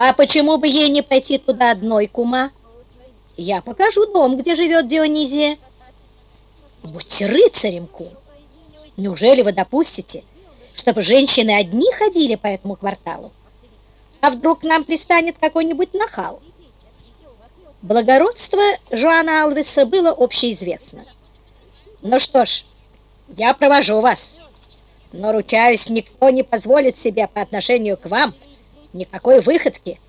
А почему бы ей не пойти туда одной, кума? Я покажу дом, где живет Дионизия. Будьте рыцарем, кум. Неужели вы допустите, чтобы женщины одни ходили по этому кварталу? А вдруг нам пристанет какой-нибудь нахал? Благородство Жуана Алвеса было общеизвестно. Ну что ж, я провожу вас, но, ручаюсь, никто не позволит себе по отношению к вам никакой выходки.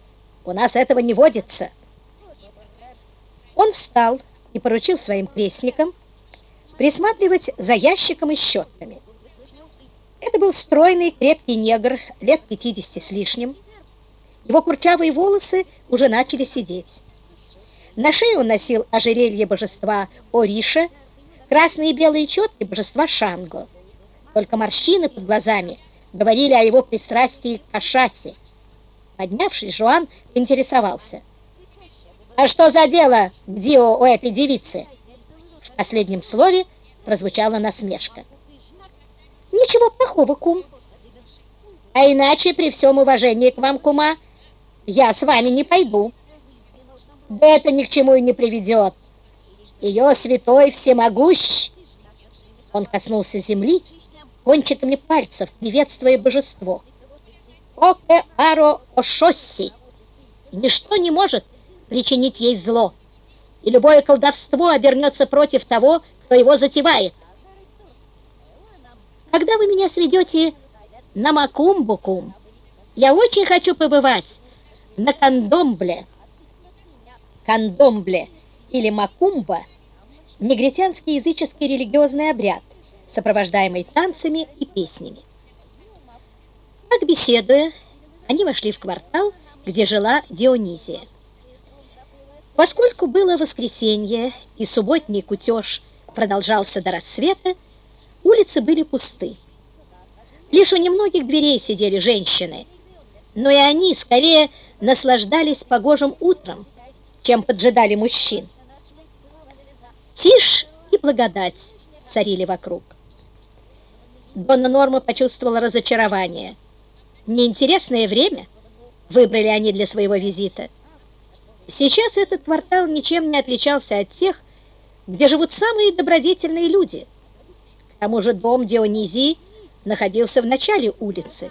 У нас этого не водится. Он встал и поручил своим крестникам присматривать за ящиком и щетками. Это был стройный, крепкий негр, лет 50 с лишним. Его курчавые волосы уже начали сидеть. На шее он носил ожерелье божества Ориша, красные и белые четки божества Шанго. Только морщины под глазами говорили о его пристрастии к кашасе. Поднявшись, Жуан интересовался. «А что за дело, Дио, у этой девицы?» В последнем слове прозвучала насмешка. «Ничего плохого, кум. А иначе, при всем уважении к вам, кума, я с вами не пойду. Да это ни к чему и не приведет. Ее святой всемогущ!» Он коснулся земли кончиками пальцев, приветствуя божество. «Оке аро ошосси!» Ничто не может причинить ей зло и любое колдовство обернется против того, кто его затевает. Когда вы меня сведете на Макумбукум, я очень хочу побывать на Кандомбле. Кандомбле или Макумба – негритянский языческий религиозный обряд, сопровождаемый танцами и песнями. Так беседуя, они вошли в квартал, где жила Дионизия. Поскольку было воскресенье и субботний кутеж продолжался до рассвета, улицы были пусты. Лишь у немногих дверей сидели женщины, но и они скорее наслаждались погожим утром, чем поджидали мужчин. Тишь и благодать царили вокруг. Донна Норма почувствовала разочарование. Неинтересное время выбрали они для своего визита – Сейчас этот квартал ничем не отличался от тех, где живут самые добродетельные люди. К тому же дом Дионизии находился в начале улицы.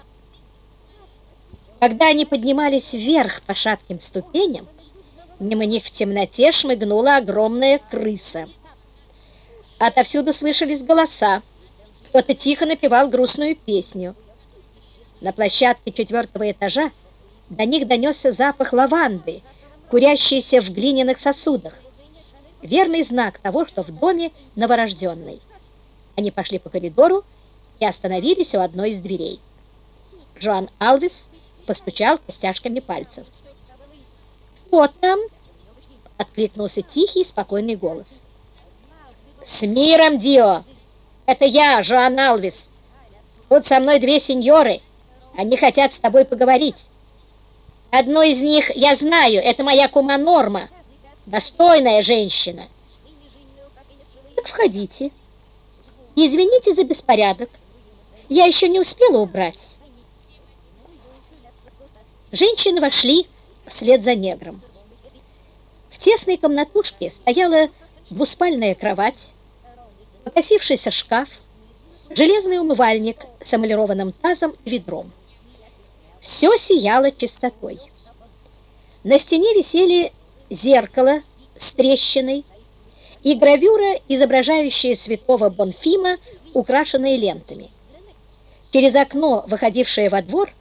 Когда они поднимались вверх по шатким ступеням, мимо них в темноте шмыгнула огромная крыса. Отовсюду слышались голоса. Кто-то тихо напевал грустную песню. На площадке четвертого этажа до них донесся запах лаванды, курящиеся в глиняных сосудах. Верный знак того, что в доме новорожденный. Они пошли по коридору и остановились у одной из дверей. Жоан Алвис постучал костяшками пальцев. «Кто там?» — откликнулся тихий, спокойный голос. «С миром, Дио! Это я, Жоан Алвис. Тут со мной две сеньоры. Они хотят с тобой поговорить». Одну из них я знаю, это моя кума Норма, достойная женщина. Так входите. Извините за беспорядок. Я еще не успела убрать. Женщины вошли вслед за негром. В тесной комнатушке стояла двуспальная кровать, покосившийся шкаф, железный умывальник с эмалированным тазом и ведром. Все сияло чистотой. На стене висели зеркало с трещиной и гравюра, изображающая святого Бонфима, украшенная лентами. Через окно, выходившее во двор,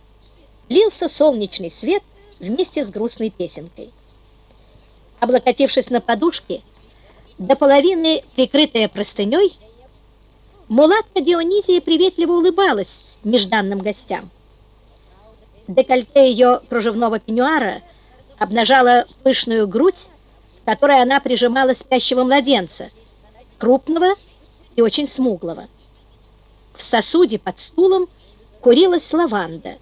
лился солнечный свет вместе с грустной песенкой. Облокотившись на подушке, до половины прикрытая простыней, мулатка Дионизия приветливо улыбалась нежданным гостям. Декольте ее кружевного пеньюара обнажало пышную грудь, которой она прижимала спящего младенца, крупного и очень смуглого. В сосуде под стулом курилась лаванда,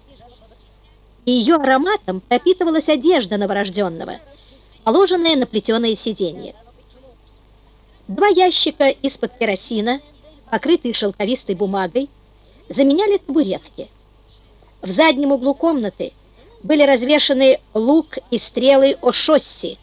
и ее ароматом пропитывалась одежда новорожденного, положенная на плетеное сиденье. Два ящика из-под керосина, покрытые шелковистой бумагой, заменяли табуретки. В заднем углу комнаты были развешаны лук и стрелы Ошосси,